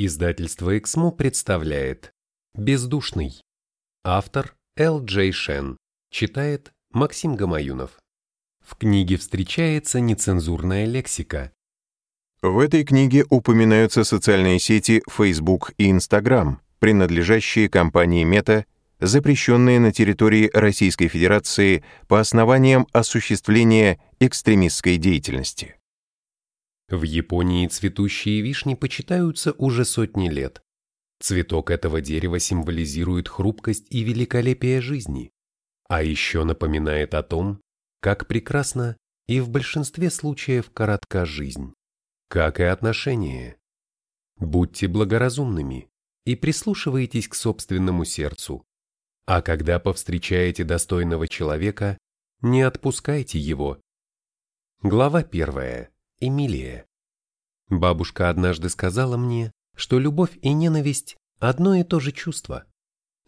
Издательство «Эксмо» представляет «Бездушный». Автор Л. Джей Шен. Читает Максим Гамаюнов. В книге встречается нецензурная лексика. В этой книге упоминаются социальные сети Facebook и Instagram, принадлежащие компании Meta, запрещенные на территории Российской Федерации по основаниям осуществления экстремистской деятельности. В Японии цветущие вишни почитаются уже сотни лет. Цветок этого дерева символизирует хрупкость и великолепие жизни, а еще напоминает о том, как прекрасна и в большинстве случаев коротка жизнь, как и отношения. Будьте благоразумными и прислушивайтесь к собственному сердцу, а когда повстречаете достойного человека, не отпускайте его. Глава первая. Эмилия. Бабушка однажды сказала мне, что любовь и ненависть – одно и то же чувство.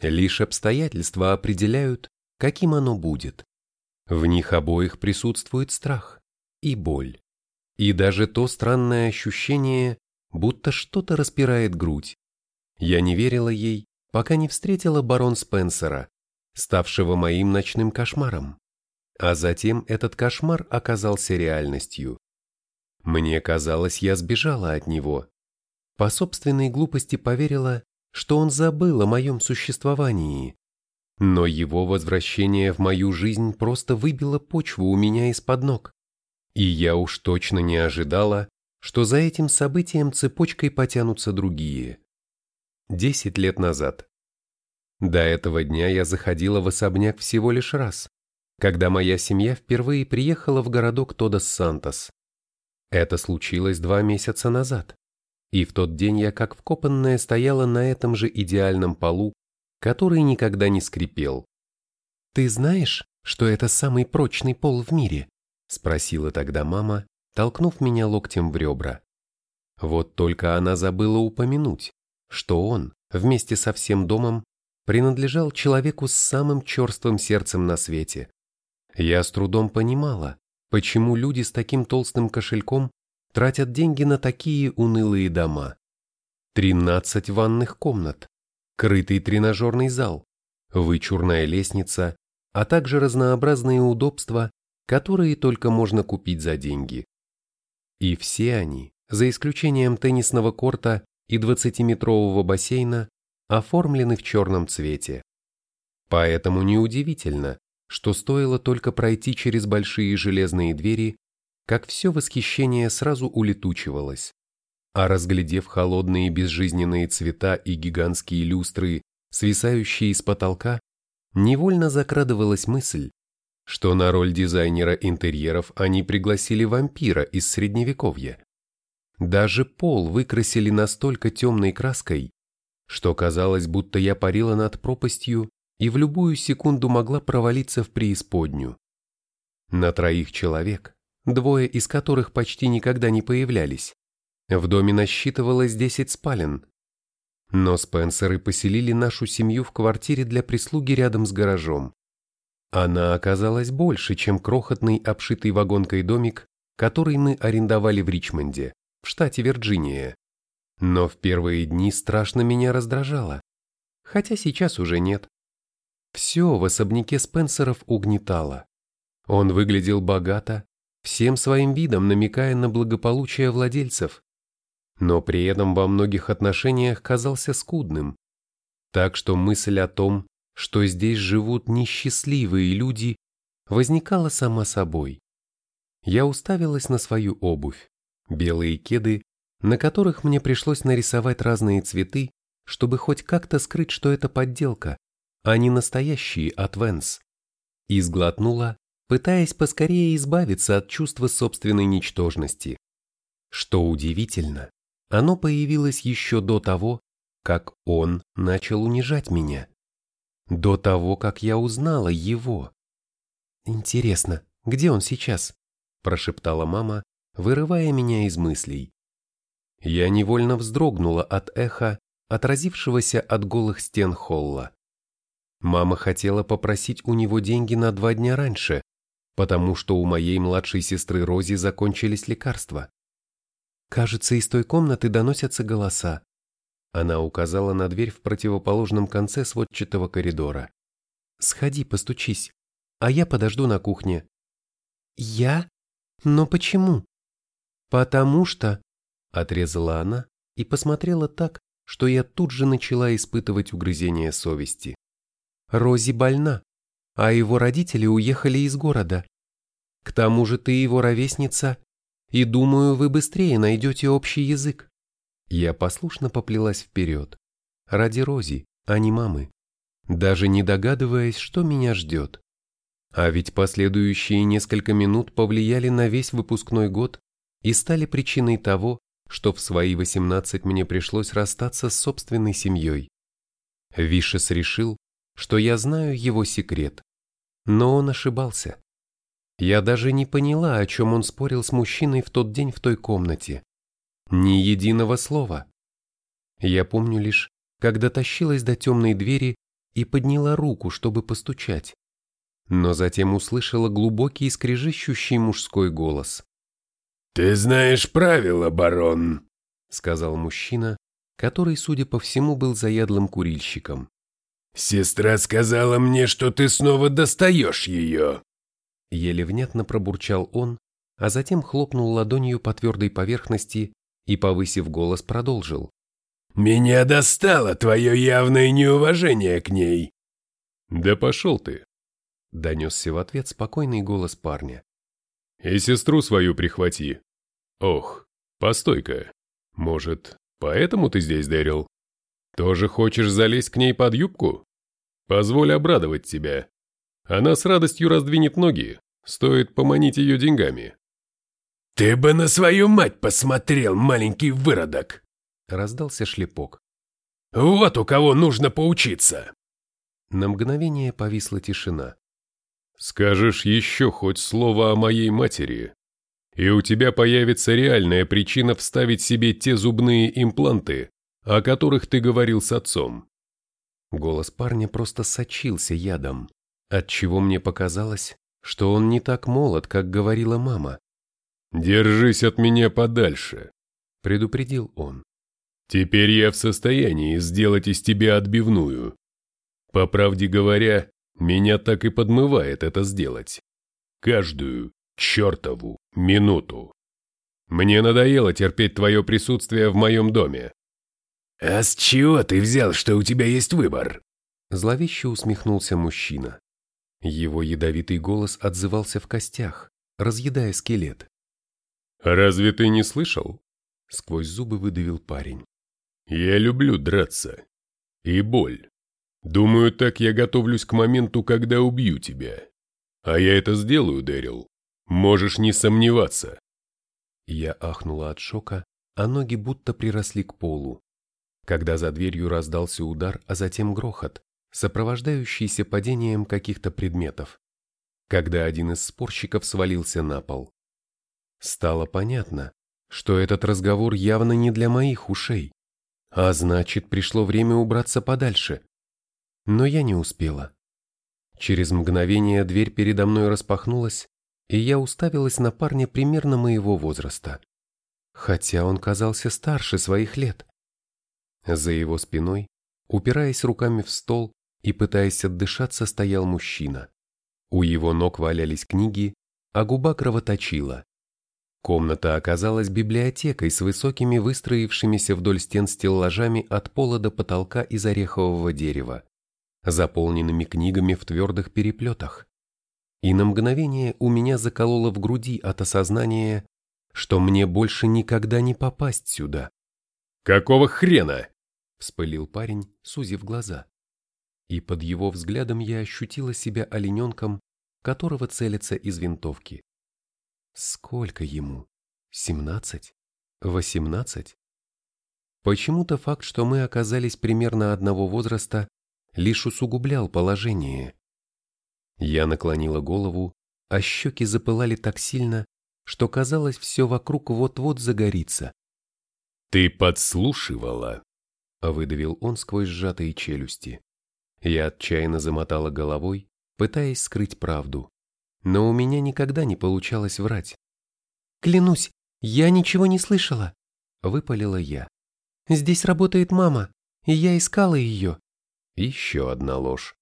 Лишь обстоятельства определяют, каким оно будет. В них обоих присутствует страх и боль. И даже то странное ощущение, будто что-то распирает грудь. Я не верила ей, пока не встретила барон Спенсера, ставшего моим ночным кошмаром. А затем этот кошмар оказался реальностью. Мне казалось, я сбежала от него. По собственной глупости поверила, что он забыл о моем существовании. Но его возвращение в мою жизнь просто выбило почву у меня из-под ног. И я уж точно не ожидала, что за этим событием цепочкой потянутся другие. Десять лет назад. До этого дня я заходила в особняк всего лишь раз, когда моя семья впервые приехала в городок Тодос-Сантос. Это случилось два месяца назад, и в тот день я как вкопанная стояла на этом же идеальном полу, который никогда не скрипел. «Ты знаешь, что это самый прочный пол в мире?» – спросила тогда мама, толкнув меня локтем в ребра. Вот только она забыла упомянуть, что он, вместе со всем домом, принадлежал человеку с самым черствым сердцем на свете. Я с трудом понимала, Почему люди с таким толстым кошельком тратят деньги на такие унылые дома? 13 ванных комнат, крытый тренажерный зал, вычурная лестница, а также разнообразные удобства, которые только можно купить за деньги. И все они, за исключением теннисного корта и 20-метрового бассейна, оформлены в черном цвете. Поэтому неудивительно, что стоило только пройти через большие железные двери, как все восхищение сразу улетучивалось. А разглядев холодные безжизненные цвета и гигантские люстры, свисающие с потолка, невольно закрадывалась мысль, что на роль дизайнера интерьеров они пригласили вампира из средневековья. Даже пол выкрасили настолько темной краской, что казалось, будто я парила над пропастью и в любую секунду могла провалиться в преисподнюю. На троих человек, двое из которых почти никогда не появлялись, в доме насчитывалось 10 спален. Но Спенсеры поселили нашу семью в квартире для прислуги рядом с гаражом. Она оказалась больше, чем крохотный обшитый вагонкой домик, который мы арендовали в Ричмонде, в штате Вирджиния. Но в первые дни страшно меня раздражало. Хотя сейчас уже нет. Все в особняке Спенсеров угнетало. Он выглядел богато, всем своим видом намекая на благополучие владельцев, но при этом во многих отношениях казался скудным. Так что мысль о том, что здесь живут несчастливые люди, возникала сама собой. Я уставилась на свою обувь, белые кеды, на которых мне пришлось нарисовать разные цветы, чтобы хоть как-то скрыть, что это подделка, а не настоящие от Венс. И сглотнула, пытаясь поскорее избавиться от чувства собственной ничтожности. Что удивительно, оно появилось еще до того, как он начал унижать меня. До того, как я узнала его. «Интересно, где он сейчас?» – прошептала мама, вырывая меня из мыслей. Я невольно вздрогнула от эха, отразившегося от голых стен холла. Мама хотела попросить у него деньги на два дня раньше, потому что у моей младшей сестры Рози закончились лекарства. Кажется, из той комнаты доносятся голоса. Она указала на дверь в противоположном конце сводчатого коридора. «Сходи, постучись, а я подожду на кухне». «Я? Но почему?» «Потому что...» — отрезала она и посмотрела так, что я тут же начала испытывать угрызение совести. «Рози больна, а его родители уехали из города. К тому же ты его ровесница, и думаю, вы быстрее найдете общий язык». Я послушно поплелась вперед. Ради Рози, а не мамы. Даже не догадываясь, что меня ждет. А ведь последующие несколько минут повлияли на весь выпускной год и стали причиной того, что в свои 18 мне пришлось расстаться с собственной семьей. Вишес решил, что я знаю его секрет. Но он ошибался. Я даже не поняла, о чем он спорил с мужчиной в тот день в той комнате. Ни единого слова. Я помню лишь, когда тащилась до темной двери и подняла руку, чтобы постучать. Но затем услышала глубокий скрежещущий мужской голос. «Ты знаешь правила, барон», — сказал мужчина, который, судя по всему, был заядлым курильщиком. «Сестра сказала мне, что ты снова достаешь ее». Еле внятно пробурчал он, а затем хлопнул ладонью по твердой поверхности и, повысив голос, продолжил. «Меня достало твое явное неуважение к ней!» «Да пошел ты!» — донесся в ответ спокойный голос парня. «И сестру свою прихвати. Ох, постой-ка, может, поэтому ты здесь, Дэрил? Тоже хочешь залезть к ней под юбку? Позволь обрадовать тебя. Она с радостью раздвинет ноги, стоит поманить ее деньгами. «Ты бы на свою мать посмотрел, маленький выродок!» Раздался шлепок. «Вот у кого нужно поучиться!» На мгновение повисла тишина. «Скажешь еще хоть слово о моей матери, и у тебя появится реальная причина вставить себе те зубные импланты, о которых ты говорил с отцом». Голос парня просто сочился ядом, отчего мне показалось, что он не так молод, как говорила мама. «Держись от меня подальше», — предупредил он. «Теперь я в состоянии сделать из тебя отбивную. По правде говоря, меня так и подмывает это сделать. Каждую чертову минуту. Мне надоело терпеть твое присутствие в моем доме». «А с чего ты взял, что у тебя есть выбор?» Зловеще усмехнулся мужчина. Его ядовитый голос отзывался в костях, разъедая скелет. «Разве ты не слышал?» — сквозь зубы выдавил парень. «Я люблю драться. И боль. Думаю, так я готовлюсь к моменту, когда убью тебя. А я это сделаю, Дэрил. Можешь не сомневаться». Я ахнула от шока, а ноги будто приросли к полу. Когда за дверью раздался удар, а затем грохот, сопровождающийся падением каких-то предметов. Когда один из спорщиков свалился на пол. Стало понятно, что этот разговор явно не для моих ушей, а значит, пришло время убраться подальше. Но я не успела. Через мгновение дверь передо мной распахнулась, и я уставилась на парня примерно моего возраста, хотя он казался старше своих лет. За его спиной, упираясь руками в стол и пытаясь отдышаться, стоял мужчина. У его ног валялись книги, а губа кровоточила. Комната оказалась библиотекой с высокими выстроившимися вдоль стен стеллажами от пола до потолка из орехового дерева, заполненными книгами в твердых переплетах. И на мгновение у меня закололо в груди от осознания, что мне больше никогда не попасть сюда. «Какого хрена?» – вспылил парень, сузив глаза. И под его взглядом я ощутила себя олененком, которого целится из винтовки. Сколько ему? Семнадцать? Восемнадцать? Почему-то факт, что мы оказались примерно одного возраста, лишь усугублял положение. Я наклонила голову, а щеки запылали так сильно, что казалось, все вокруг вот-вот загорится. «Ты подслушивала?» — выдавил он сквозь сжатые челюсти. Я отчаянно замотала головой, пытаясь скрыть правду но у меня никогда не получалось врать. «Клянусь, я ничего не слышала», — выпалила я. Здесь работает мама, и я искала ее. Еще одна ложь.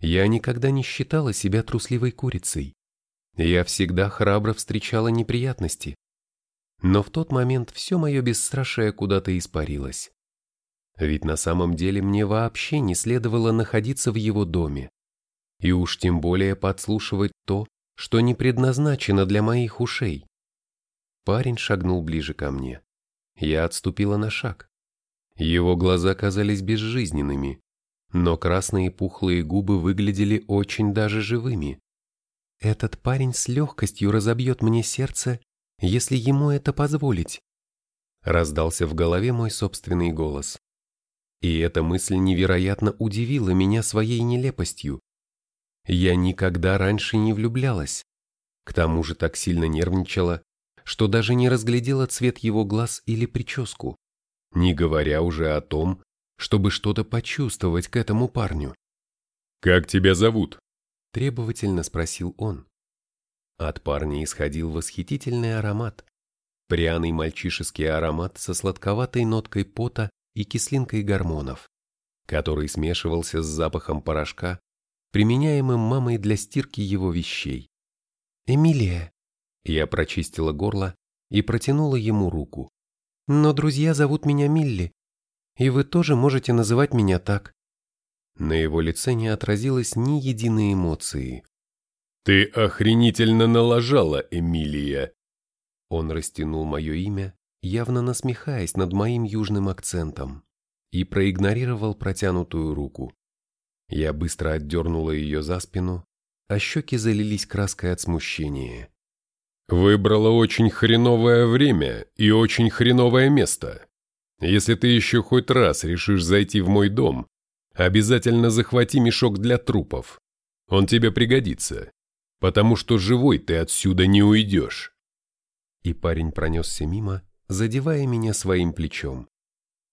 Я никогда не считала себя трусливой курицей. Я всегда храбро встречала неприятности. Но в тот момент все мое бесстрашие куда-то испарилось. Ведь на самом деле мне вообще не следовало находиться в его доме. И уж тем более подслушивать то, что не предназначено для моих ушей. Парень шагнул ближе ко мне. Я отступила на шаг. Его глаза казались безжизненными, но красные пухлые губы выглядели очень даже живыми. Этот парень с легкостью разобьет мне сердце, если ему это позволить. Раздался в голове мой собственный голос. И эта мысль невероятно удивила меня своей нелепостью. Я никогда раньше не влюблялась. К тому же так сильно нервничала, что даже не разглядела цвет его глаз или прическу, не говоря уже о том, чтобы что-то почувствовать к этому парню. «Как тебя зовут?» – требовательно спросил он. От парня исходил восхитительный аромат. Пряный мальчишеский аромат со сладковатой ноткой пота и кислинкой гормонов, который смешивался с запахом порошка, применяемым мамой для стирки его вещей. «Эмилия!» Я прочистила горло и протянула ему руку. «Но друзья зовут меня Милли, и вы тоже можете называть меня так». На его лице не отразилось ни единой эмоции. «Ты охренительно налажала, Эмилия!» Он растянул мое имя, явно насмехаясь над моим южным акцентом, и проигнорировал протянутую руку. Я быстро отдернула ее за спину, а щеки залились краской от смущения. «Выбрала очень хреновое время и очень хреновое место. Если ты еще хоть раз решишь зайти в мой дом, обязательно захвати мешок для трупов. Он тебе пригодится, потому что живой ты отсюда не уйдешь. И парень пронесся мимо, задевая меня своим плечом.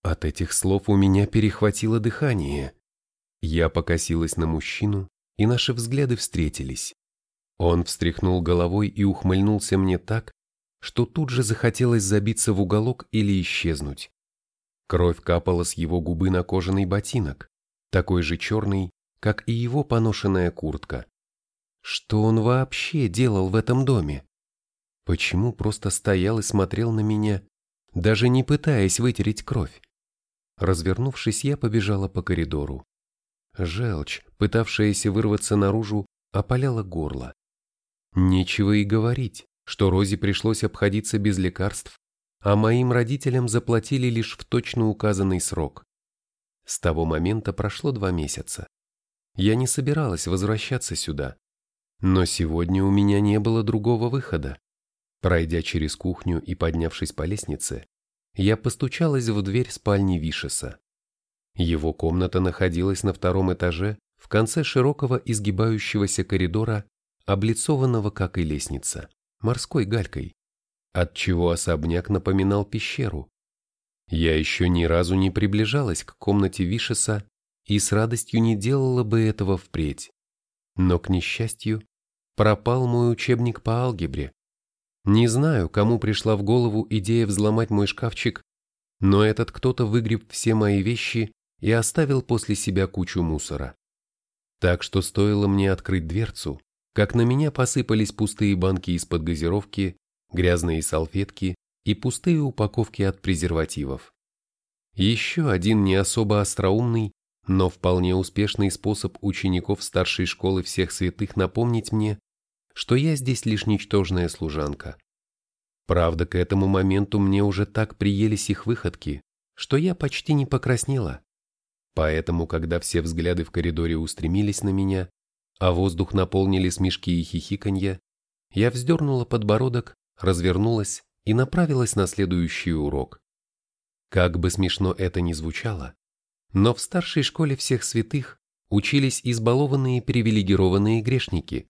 От этих слов у меня перехватило дыхание. Я покосилась на мужчину, и наши взгляды встретились. Он встряхнул головой и ухмыльнулся мне так, что тут же захотелось забиться в уголок или исчезнуть. Кровь капала с его губы на кожаный ботинок, такой же черный, как и его поношенная куртка. Что он вообще делал в этом доме? Почему просто стоял и смотрел на меня, даже не пытаясь вытереть кровь? Развернувшись, я побежала по коридору. Желчь, пытавшаяся вырваться наружу, опаляла горло. Нечего и говорить, что Розе пришлось обходиться без лекарств а моим родителям заплатили лишь в точно указанный срок. С того момента прошло два месяца. Я не собиралась возвращаться сюда. Но сегодня у меня не было другого выхода. Пройдя через кухню и поднявшись по лестнице, я постучалась в дверь спальни Вишеса. Его комната находилась на втором этаже в конце широкого изгибающегося коридора, облицованного, как и лестница, морской галькой отчего особняк напоминал пещеру. Я еще ни разу не приближалась к комнате Вишеса и с радостью не делала бы этого впредь. Но, к несчастью, пропал мой учебник по алгебре. Не знаю, кому пришла в голову идея взломать мой шкафчик, но этот кто-то выгреб все мои вещи и оставил после себя кучу мусора. Так что стоило мне открыть дверцу, как на меня посыпались пустые банки из-под газировки грязные салфетки и пустые упаковки от презервативов. Еще один не особо остроумный, но вполне успешный способ учеников старшей школы всех святых напомнить мне, что я здесь лишь ничтожная служанка. Правда, к этому моменту мне уже так приелись их выходки, что я почти не покраснела. Поэтому, когда все взгляды в коридоре устремились на меня, а воздух наполнили смешки и хихиканья, я вздернула подбородок развернулась и направилась на следующий урок. Как бы смешно это ни звучало, но в старшей школе всех святых учились избалованные привилегированные грешники.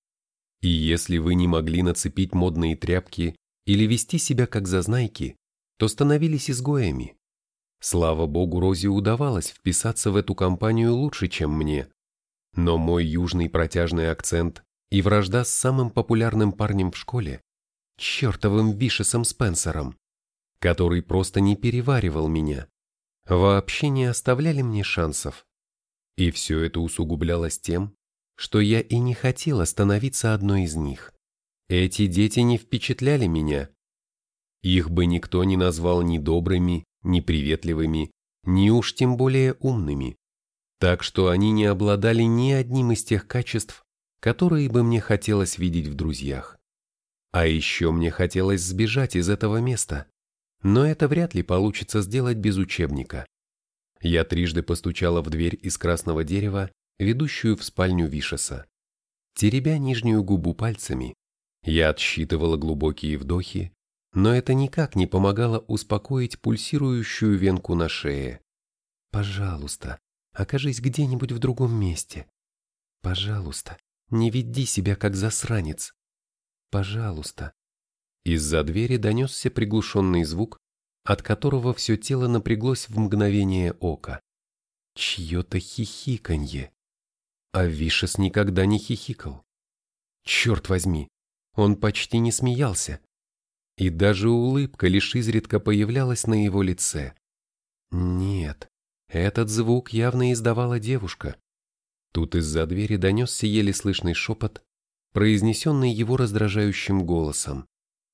И если вы не могли нацепить модные тряпки или вести себя как зазнайки, то становились изгоями. Слава богу, Розе удавалось вписаться в эту компанию лучше, чем мне. Но мой южный протяжный акцент и вражда с самым популярным парнем в школе чертовым Вишесом Спенсером, который просто не переваривал меня. Вообще не оставляли мне шансов. И все это усугублялось тем, что я и не хотела становиться одной из них. Эти дети не впечатляли меня. Их бы никто не назвал ни добрыми, ни приветливыми, ни уж тем более умными. Так что они не обладали ни одним из тех качеств, которые бы мне хотелось видеть в друзьях. А еще мне хотелось сбежать из этого места, но это вряд ли получится сделать без учебника. Я трижды постучала в дверь из красного дерева, ведущую в спальню Вишеса. Теребя нижнюю губу пальцами, я отсчитывала глубокие вдохи, но это никак не помогало успокоить пульсирующую венку на шее. «Пожалуйста, окажись где-нибудь в другом месте. Пожалуйста, не веди себя как засранец. Пожалуйста». Из-за двери донесся приглушенный звук, от которого все тело напряглось в мгновение ока. Чье-то хихиканье. А Вишес никогда не хихикал. Черт возьми, он почти не смеялся. И даже улыбка лишь изредка появлялась на его лице. Нет, этот звук явно издавала девушка. Тут из-за двери донесся еле слышный шепот, произнесенный его раздражающим голосом,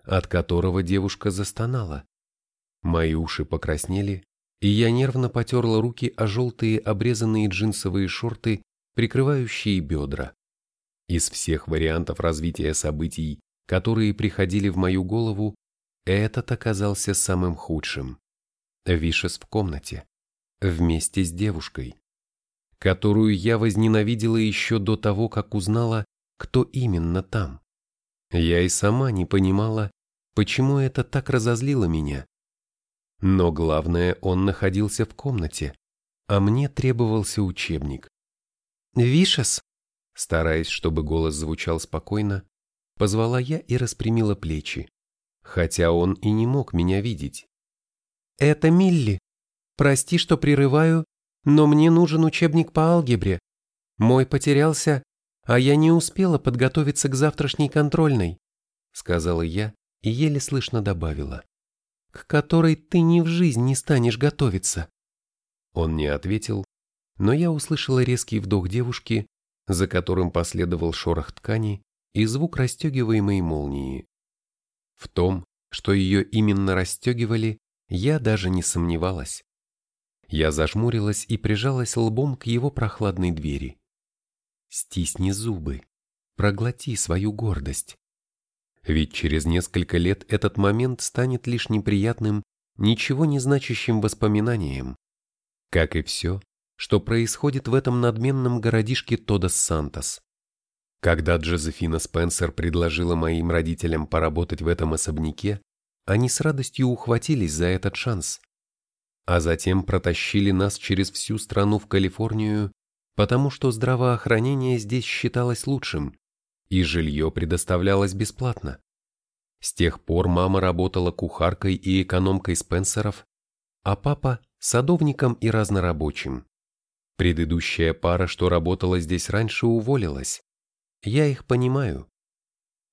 от которого девушка застонала. Мои уши покраснели, и я нервно потерла руки о желтые обрезанные джинсовые шорты, прикрывающие бедра. Из всех вариантов развития событий, которые приходили в мою голову, этот оказался самым худшим. Вишес в комнате, вместе с девушкой, которую я возненавидела еще до того, как узнала, кто именно там. Я и сама не понимала, почему это так разозлило меня. Но главное, он находился в комнате, а мне требовался учебник. «Вишес!» Стараясь, чтобы голос звучал спокойно, позвала я и распрямила плечи, хотя он и не мог меня видеть. «Это Милли. Прости, что прерываю, но мне нужен учебник по алгебре. Мой потерялся, а я не успела подготовиться к завтрашней контрольной», сказала я и еле слышно добавила к которой ты ни в жизнь не станешь готовиться. Он не ответил, но я услышала резкий вдох девушки, за которым последовал шорох ткани и звук расстегиваемой молнии. В том, что ее именно расстегивали, я даже не сомневалась. Я зажмурилась и прижалась лбом к его прохладной двери. Стисни зубы, проглоти свою гордость. Ведь через несколько лет этот момент станет лишь неприятным, ничего не значащим воспоминанием. Как и все, что происходит в этом надменном городишке Тодос Сантос. Когда Джозефина Спенсер предложила моим родителям поработать в этом особняке, они с радостью ухватились за этот шанс. А затем протащили нас через всю страну в Калифорнию, потому что здравоохранение здесь считалось лучшим, и жилье предоставлялось бесплатно. С тех пор мама работала кухаркой и экономкой Спенсеров, а папа – садовником и разнорабочим. Предыдущая пара, что работала здесь раньше, уволилась. Я их понимаю.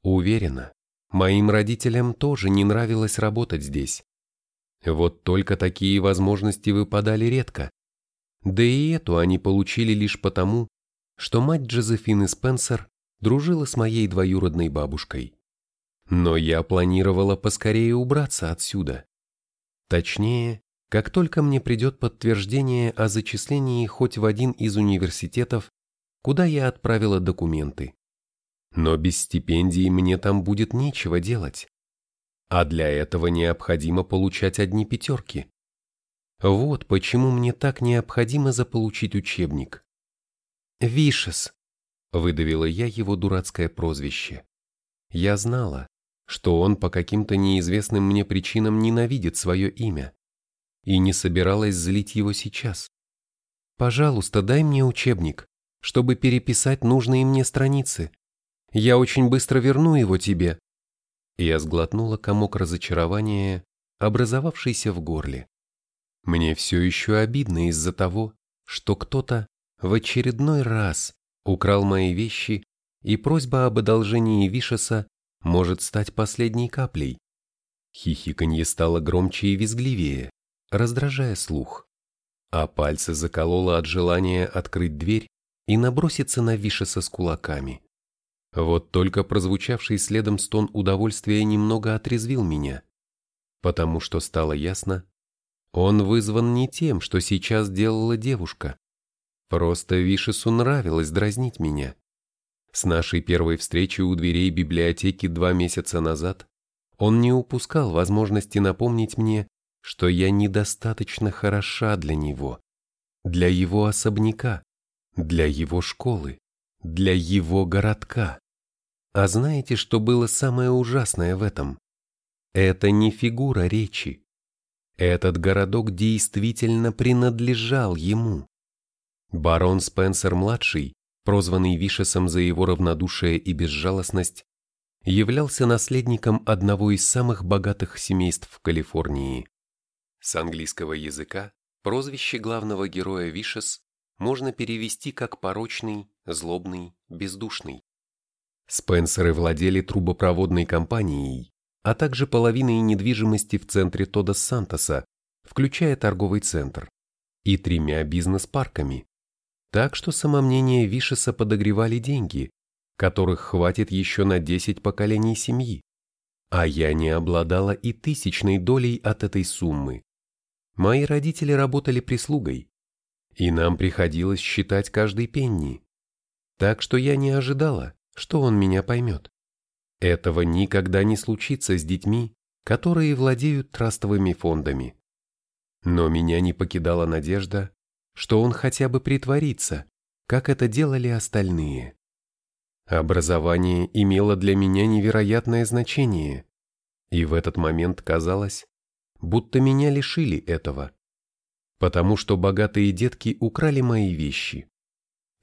Уверена, моим родителям тоже не нравилось работать здесь. Вот только такие возможности выпадали редко. Да и эту они получили лишь потому, что мать Джозефины Спенсер дружила с моей двоюродной бабушкой. Но я планировала поскорее убраться отсюда. Точнее, как только мне придет подтверждение о зачислении хоть в один из университетов, куда я отправила документы. Но без стипендии мне там будет нечего делать. А для этого необходимо получать одни пятерки. Вот почему мне так необходимо заполучить учебник. Вишес, Выдавила я его дурацкое прозвище. Я знала, что он по каким-то неизвестным мне причинам ненавидит свое имя, и не собиралась злить его сейчас. «Пожалуйста, дай мне учебник, чтобы переписать нужные мне страницы. Я очень быстро верну его тебе». Я сглотнула комок разочарования, образовавшийся в горле. Мне все еще обидно из-за того, что кто-то в очередной раз украл мои вещи, и просьба об одолжении Вишеса может стать последней каплей. Хихиканье стало громче и визгливее, раздражая слух. а пальцы закололо от желания открыть дверь и наброситься на Вишеса с кулаками. Вот только прозвучавший следом стон удовольствия немного отрезвил меня, потому что стало ясно, он вызван не тем, что сейчас делала девушка. Просто Вишесу нравилось дразнить меня. С нашей первой встречи у дверей библиотеки два месяца назад он не упускал возможности напомнить мне, что я недостаточно хороша для него, для его особняка, для его школы, для его городка. А знаете, что было самое ужасное в этом? Это не фигура речи. Этот городок действительно принадлежал ему. Барон Спенсер-младший, прозванный Вишесом за его равнодушие и безжалостность, являлся наследником одного из самых богатых семейств в Калифорнии. С английского языка прозвище главного героя Вишес можно перевести как порочный, злобный, бездушный. Спенсеры владели трубопроводной компанией, а также половиной недвижимости в центре Тодос Сантоса, включая торговый центр, и тремя бизнес-парками. Так что самомнение Вишеса подогревали деньги, которых хватит еще на 10 поколений семьи. А я не обладала и тысячной долей от этой суммы. Мои родители работали прислугой, и нам приходилось считать каждый пенни. Так что я не ожидала, что он меня поймет. Этого никогда не случится с детьми, которые владеют трастовыми фондами. Но меня не покидала надежда, что он хотя бы притворится, как это делали остальные. Образование имело для меня невероятное значение, и в этот момент казалось, будто меня лишили этого. Потому что богатые детки украли мои вещи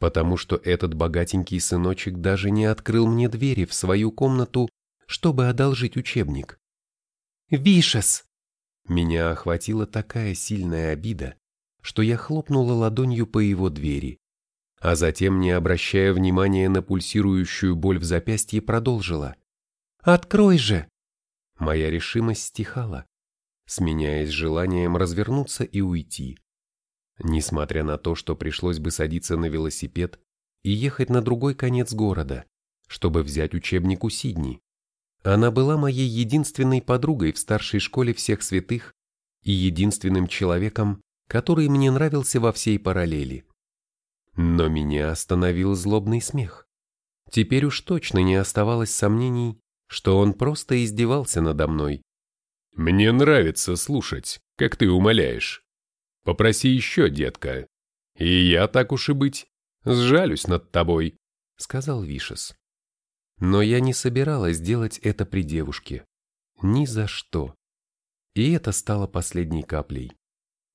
потому что этот богатенький сыночек даже не открыл мне двери в свою комнату, чтобы одолжить учебник. «Вишес!» Меня охватила такая сильная обида, что я хлопнула ладонью по его двери, а затем, не обращая внимания на пульсирующую боль в запястье, продолжила. «Открой же!» Моя решимость стихала, сменяясь желанием развернуться и уйти. Несмотря на то, что пришлось бы садиться на велосипед и ехать на другой конец города, чтобы взять учебник у Сидни. Она была моей единственной подругой в старшей школе всех святых и единственным человеком, который мне нравился во всей параллели. Но меня остановил злобный смех. Теперь уж точно не оставалось сомнений, что он просто издевался надо мной. «Мне нравится слушать, как ты умоляешь», Попроси еще, детка. И я, так уж и быть, сжалюсь над тобой», — сказал Вишес. Но я не собиралась делать это при девушке. Ни за что. И это стало последней каплей.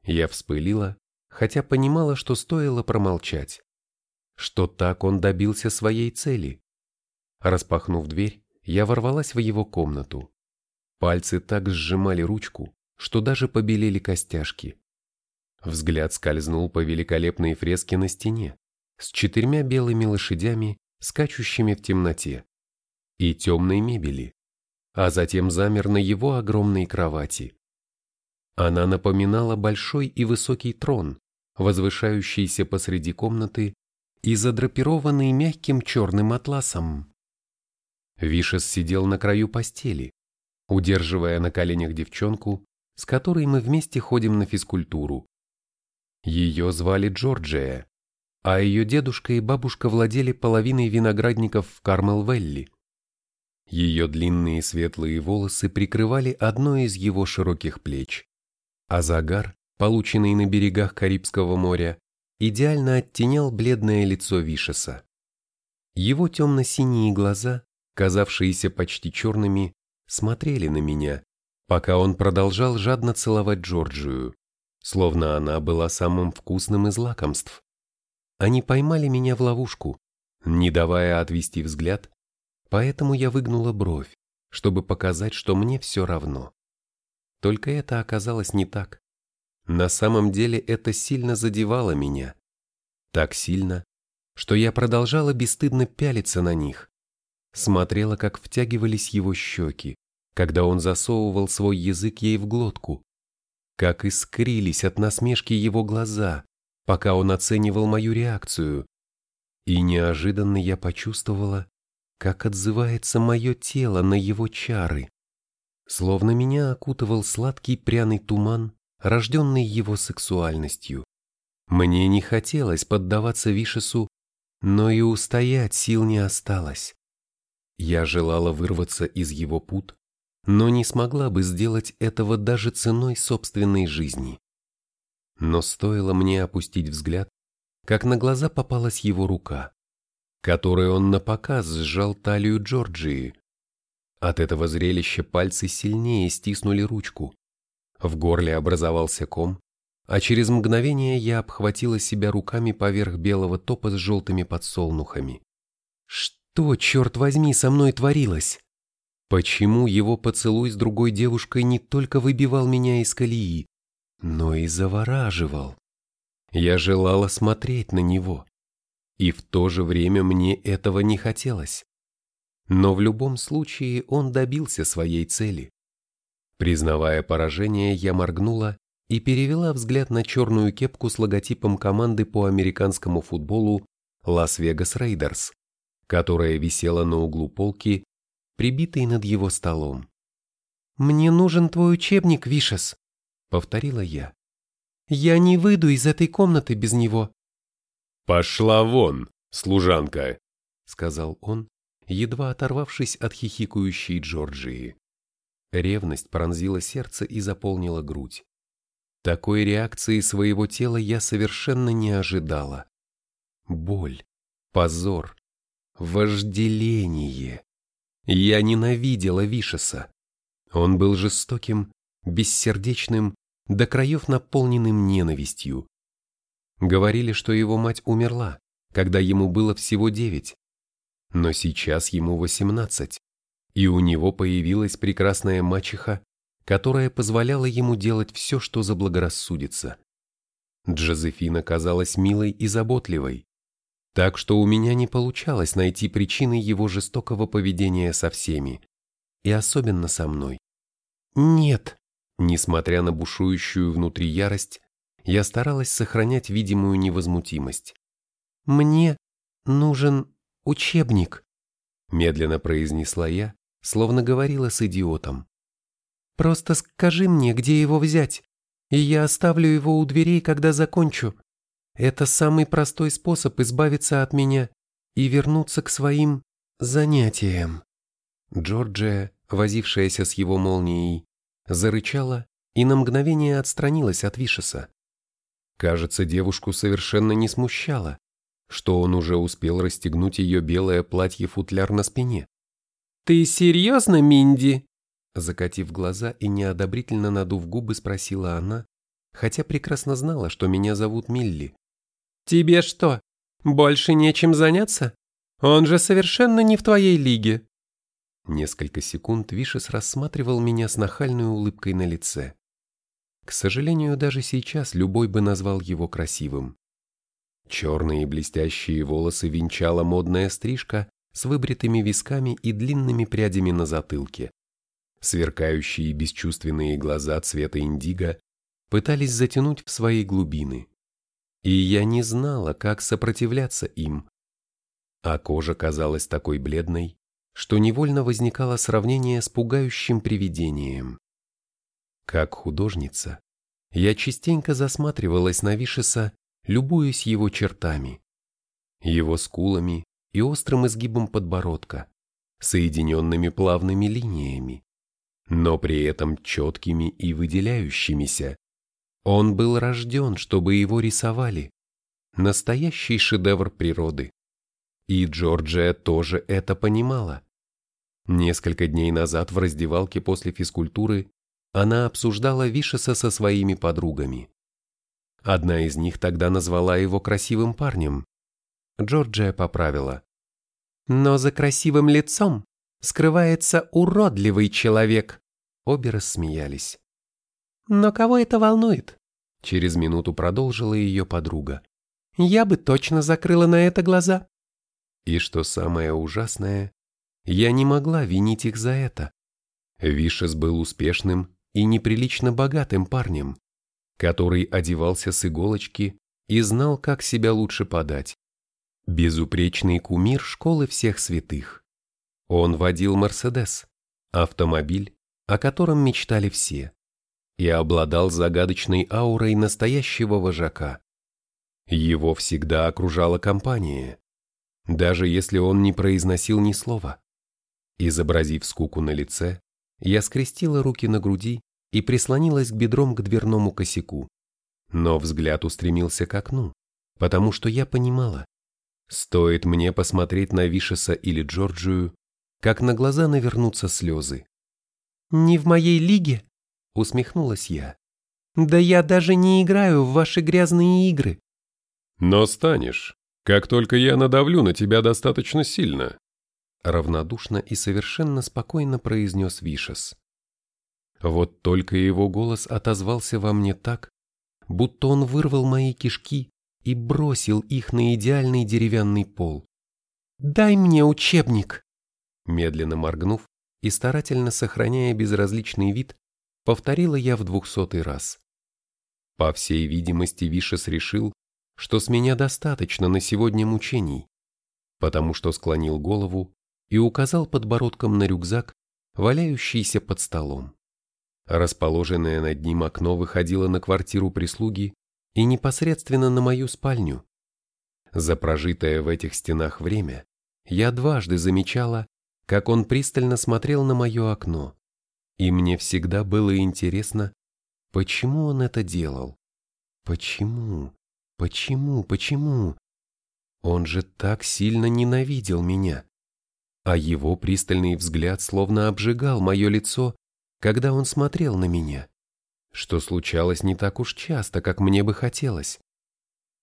Я вспылила, хотя понимала, что стоило промолчать. Что так он добился своей цели. Распахнув дверь, я ворвалась в его комнату. Пальцы так сжимали ручку, что даже побелели костяшки. Взгляд скользнул по великолепной фреске на стене с четырьмя белыми лошадями, скачущими в темноте, и темной мебели, а затем замер на его огромной кровати. Она напоминала большой и высокий трон, возвышающийся посреди комнаты и задрапированный мягким черным атласом. Вишес сидел на краю постели, удерживая на коленях девчонку, с которой мы вместе ходим на физкультуру. Ее звали Джорджия, а ее дедушка и бабушка владели половиной виноградников в Кармел-Велли. Ее длинные светлые волосы прикрывали одно из его широких плеч, а загар, полученный на берегах Карибского моря, идеально оттенял бледное лицо Вишеса. Его темно-синие глаза, казавшиеся почти черными, смотрели на меня, пока он продолжал жадно целовать Джорджию словно она была самым вкусным из лакомств. Они поймали меня в ловушку, не давая отвести взгляд, поэтому я выгнула бровь, чтобы показать, что мне все равно. Только это оказалось не так. На самом деле это сильно задевало меня. Так сильно, что я продолжала бесстыдно пялиться на них. Смотрела, как втягивались его щеки, когда он засовывал свой язык ей в глотку, как искрились от насмешки его глаза, пока он оценивал мою реакцию. И неожиданно я почувствовала, как отзывается мое тело на его чары. Словно меня окутывал сладкий пряный туман, рожденный его сексуальностью. Мне не хотелось поддаваться Вишесу, но и устоять сил не осталось. Я желала вырваться из его пут, но не смогла бы сделать этого даже ценой собственной жизни. Но стоило мне опустить взгляд, как на глаза попалась его рука, которой он напоказ сжал талию Джорджии. От этого зрелища пальцы сильнее стиснули ручку. В горле образовался ком, а через мгновение я обхватила себя руками поверх белого топа с желтыми подсолнухами. Что, черт возьми, со мной творилось? Почему его поцелуй с другой девушкой не только выбивал меня из колеи, но и завораживал? Я желала смотреть на него, и в то же время мне этого не хотелось. Но в любом случае он добился своей цели. Признавая поражение, я моргнула и перевела взгляд на черную кепку с логотипом команды по американскому футболу Лас-Вегас Рейдерс, которая висела на углу полки прибитый над его столом. «Мне нужен твой учебник, Вишес», — повторила я. «Я не выйду из этой комнаты без него». «Пошла вон, служанка», — сказал он, едва оторвавшись от хихикающей Джорджии. Ревность пронзила сердце и заполнила грудь. Такой реакции своего тела я совершенно не ожидала. Боль, позор, вожделение. Я ненавидела Вишеса. Он был жестоким, бессердечным, до краев наполненным ненавистью. Говорили, что его мать умерла, когда ему было всего девять. Но сейчас ему восемнадцать, и у него появилась прекрасная мачеха, которая позволяла ему делать все, что заблагорассудится. Джозефина казалась милой и заботливой, так что у меня не получалось найти причины его жестокого поведения со всеми, и особенно со мной. Нет, несмотря на бушующую внутри ярость, я старалась сохранять видимую невозмутимость. «Мне нужен учебник», — медленно произнесла я, словно говорила с идиотом. «Просто скажи мне, где его взять, и я оставлю его у дверей, когда закончу. Это самый простой способ избавиться от меня и вернуться к своим занятиям. Джорджия, возившаяся с его молнией, зарычала и на мгновение отстранилась от Вишеса. Кажется, девушку совершенно не смущало, что он уже успел расстегнуть ее белое платье-футляр на спине. «Ты серьезно, Минди?» Закатив глаза и неодобрительно надув губы, спросила она, хотя прекрасно знала, что меня зовут Милли. «Тебе что, больше нечем заняться? Он же совершенно не в твоей лиге». Несколько секунд Вишес рассматривал меня с нахальной улыбкой на лице. К сожалению, даже сейчас любой бы назвал его красивым. Черные блестящие волосы венчала модная стрижка с выбритыми висками и длинными прядями на затылке. Сверкающие бесчувственные глаза цвета индиго пытались затянуть в свои глубины и я не знала, как сопротивляться им. А кожа казалась такой бледной, что невольно возникало сравнение с пугающим привидением. Как художница, я частенько засматривалась на Вишеса, любуясь его чертами, его скулами и острым изгибом подбородка, соединенными плавными линиями, но при этом четкими и выделяющимися, он был рожден, чтобы его рисовали. Настоящий шедевр природы. И Джорджия тоже это понимала. Несколько дней назад в раздевалке после физкультуры она обсуждала Вишеса со своими подругами. Одна из них тогда назвала его красивым парнем. Джорджия поправила. Но за красивым лицом скрывается уродливый человек. Обе рассмеялись. Но кого это волнует? Через минуту продолжила ее подруга. Я бы точно закрыла на это глаза. И что самое ужасное, я не могла винить их за это. Вишес был успешным и неприлично богатым парнем, который одевался с иголочки и знал, как себя лучше подать. Безупречный кумир школы всех святых. Он водил Мерседес, автомобиль, о котором мечтали все, и обладал загадочной аурой настоящего вожака. Его всегда окружала компания, даже если он не произносил ни слова. Изобразив скуку на лице, я скрестила руки на груди и прислонилась к бедром к дверному косяку. Но взгляд устремился к окну, потому что я понимала, стоит мне посмотреть на Вишеса или Джорджию, как на глаза навернутся слезы. «Не в моей лиге?» — усмехнулась я. «Да я даже не играю в ваши грязные игры». «Но станешь, как только я надавлю на тебя достаточно сильно», равнодушно и совершенно спокойно произнес Вишес. Вот только его голос отозвался во мне так, будто он вырвал мои кишки и бросил их на идеальный деревянный пол. «Дай мне учебник!» Медленно моргнув и старательно сохраняя безразличный вид, повторила я в двухсотый раз. По всей видимости, Вишес решил, что с меня достаточно на сегодня мучений, потому что склонил голову и указал подбородком на рюкзак, валяющийся под столом. Расположенное над ним окно выходило на квартиру прислуги и непосредственно на мою спальню. За прожитое в этих стенах время я дважды замечала, как он пристально смотрел на мое окно, и мне всегда было интересно, почему он это делал. Почему? Почему? Почему? Он же так сильно ненавидел меня а его пристальный взгляд словно обжигал мое лицо, когда он смотрел на меня, что случалось не так уж часто, как мне бы хотелось.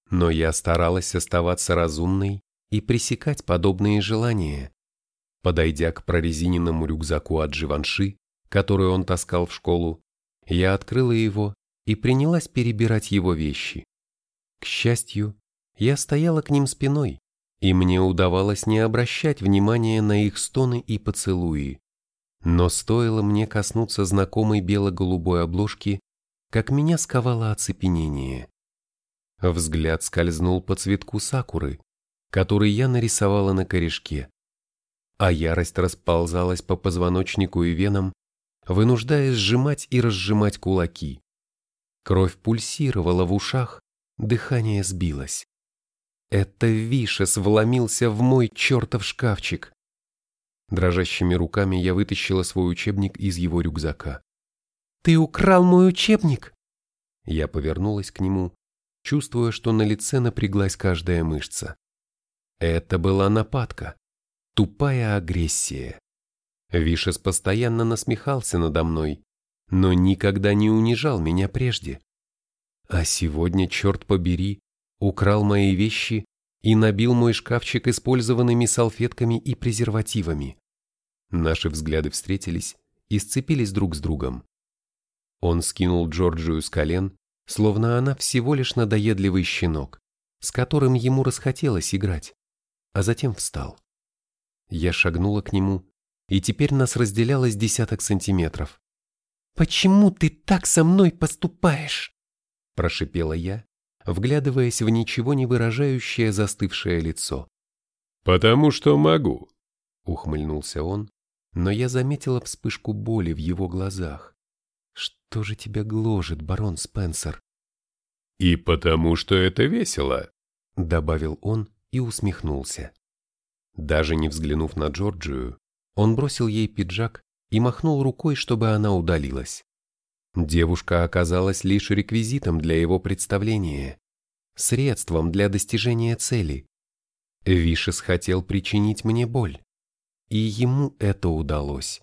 Но я старалась оставаться разумной и пресекать подобные желания. Подойдя к прорезиненному рюкзаку от Живанши, который он таскал в школу, я открыла его и принялась перебирать его вещи. К счастью, я стояла к ним спиной, и мне удавалось не обращать внимания на их стоны и поцелуи. Но стоило мне коснуться знакомой бело-голубой обложки, как меня сковало оцепенение. Взгляд скользнул по цветку сакуры, который я нарисовала на корешке, а ярость расползалась по позвоночнику и венам, вынуждая сжимать и разжимать кулаки. Кровь пульсировала в ушах, дыхание сбилось. Это Вишес вломился в мой чертов шкафчик. Дрожащими руками я вытащила свой учебник из его рюкзака. «Ты украл мой учебник!» Я повернулась к нему, чувствуя, что на лице напряглась каждая мышца. Это была нападка, тупая агрессия. Вишес постоянно насмехался надо мной, но никогда не унижал меня прежде. А сегодня, черт побери, украл мои вещи и набил мой шкафчик использованными салфетками и презервативами. Наши взгляды встретились и сцепились друг с другом. Он скинул Джорджию с колен, словно она всего лишь надоедливый щенок, с которым ему расхотелось играть, а затем встал. Я шагнула к нему, и теперь нас разделялось десяток сантиметров. «Почему ты так со мной поступаешь?» – прошипела я, вглядываясь в ничего не выражающее застывшее лицо. «Потому что могу», — ухмыльнулся он, но я заметила вспышку боли в его глазах. «Что же тебя гложет, барон Спенсер?» «И потому что это весело», — добавил он и усмехнулся. Даже не взглянув на Джорджию, он бросил ей пиджак и махнул рукой, чтобы она удалилась. Девушка оказалась лишь реквизитом для его представления, средством для достижения цели. Вишес хотел причинить мне боль, и ему это удалось.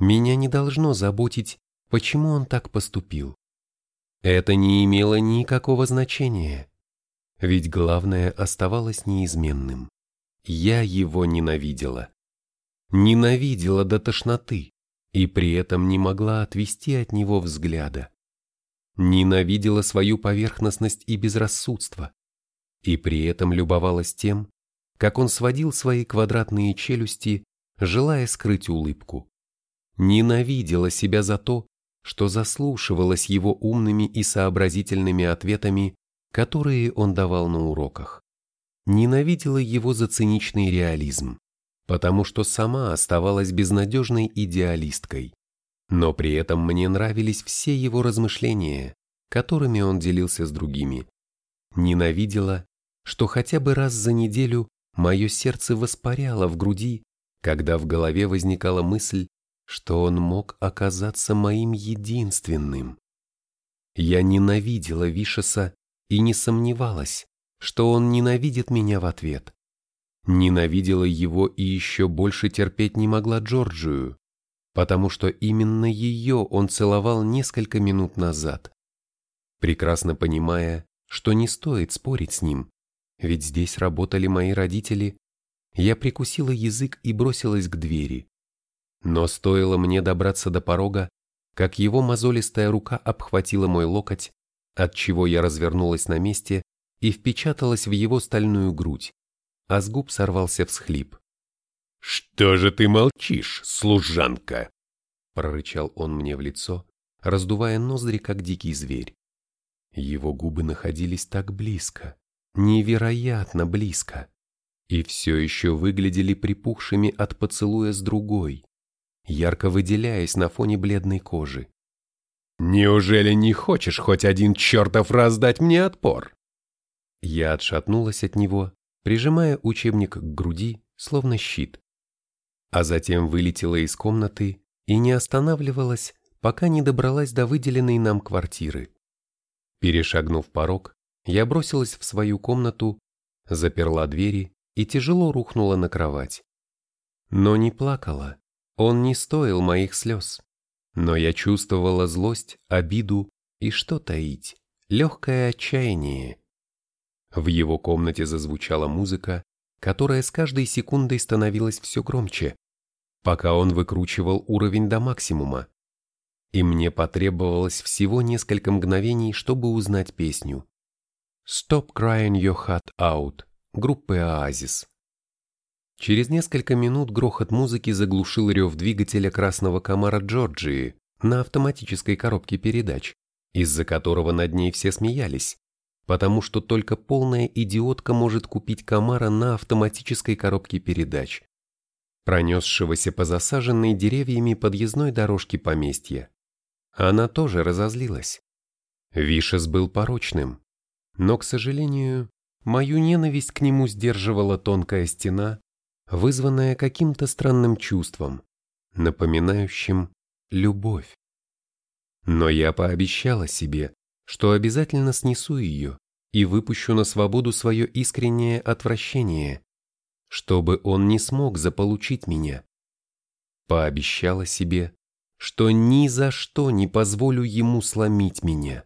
Меня не должно заботить, почему он так поступил. Это не имело никакого значения, ведь главное оставалось неизменным. Я его ненавидела. Ненавидела до тошноты и при этом не могла отвести от него взгляда. Ненавидела свою поверхностность и безрассудство, и при этом любовалась тем, как он сводил свои квадратные челюсти, желая скрыть улыбку. Ненавидела себя за то, что заслушивалась его умными и сообразительными ответами, которые он давал на уроках. Ненавидела его за циничный реализм, потому что сама оставалась безнадежной идеалисткой. Но при этом мне нравились все его размышления, которыми он делился с другими. Ненавидела, что хотя бы раз за неделю мое сердце воспаряло в груди, когда в голове возникала мысль, что он мог оказаться моим единственным. Я ненавидела Вишеса и не сомневалась, что он ненавидит меня в ответ. Ненавидела его и еще больше терпеть не могла Джорджию, потому что именно ее он целовал несколько минут назад. Прекрасно понимая, что не стоит спорить с ним, ведь здесь работали мои родители, я прикусила язык и бросилась к двери. Но стоило мне добраться до порога, как его мозолистая рука обхватила мой локоть, от чего я развернулась на месте и впечаталась в его стальную грудь, а с губ сорвался всхлип. «Что же ты молчишь, служанка?» прорычал он мне в лицо, раздувая ноздри, как дикий зверь. Его губы находились так близко, невероятно близко, и все еще выглядели припухшими от поцелуя с другой, ярко выделяясь на фоне бледной кожи. «Неужели не хочешь хоть один чертов раз дать мне отпор?» Я отшатнулась от него, прижимая учебник к груди, словно щит. А затем вылетела из комнаты и не останавливалась, пока не добралась до выделенной нам квартиры. Перешагнув порог, я бросилась в свою комнату, заперла двери и тяжело рухнула на кровать. Но не плакала, он не стоил моих слез. Но я чувствовала злость, обиду и, что таить, легкое отчаяние. В его комнате зазвучала музыка, которая с каждой секундой становилась все громче, пока он выкручивал уровень до максимума. И мне потребовалось всего несколько мгновений, чтобы узнать песню. «Stop Crying Your Heart Out» группы «Оазис». Через несколько минут грохот музыки заглушил рев двигателя красного комара Джорджии на автоматической коробке передач, из-за которого над ней все смеялись, потому что только полная идиотка может купить комара на автоматической коробке передач, пронесшегося по засаженной деревьями подъездной дорожке поместья. Она тоже разозлилась. Вишес был порочным, но, к сожалению, мою ненависть к нему сдерживала тонкая стена, вызванная каким-то странным чувством, напоминающим любовь. Но я пообещала себе, что обязательно снесу ее и выпущу на свободу свое искреннее отвращение, чтобы он не смог заполучить меня. Пообещала себе, что ни за что не позволю ему сломить меня.